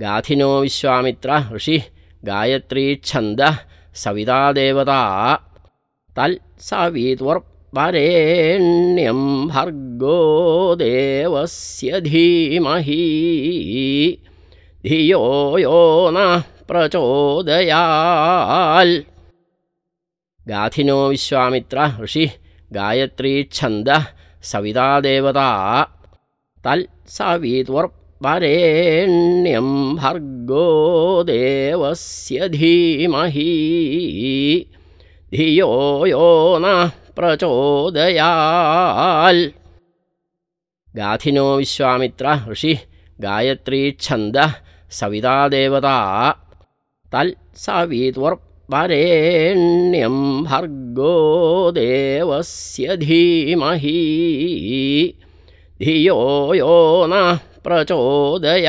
गाथिनो विश्वामित्र ऋषिः गायत्रीच्छन्दः सविता देवता तल्सवितुर्वरेण्यं भर्गो देवस्य धीमहि धियो यो नः प्रचोदयाल् गाथिनो विश्वामित्र ऋषिः गायत्रीच्छन्दः सविता देवता तल्सवितुर्वरेण्यं भर्गो देवस्य धीमहि। धियो यो नः प्रचोदयाल्। गाथिनो विश्वामित्र ऋषिः गायत्रीच्छन्दः सविता देवता। तल्सवितुर्वरेण्यं भर्गो देवस्य धीमहि। धियो यो नः प्रचोदयाल्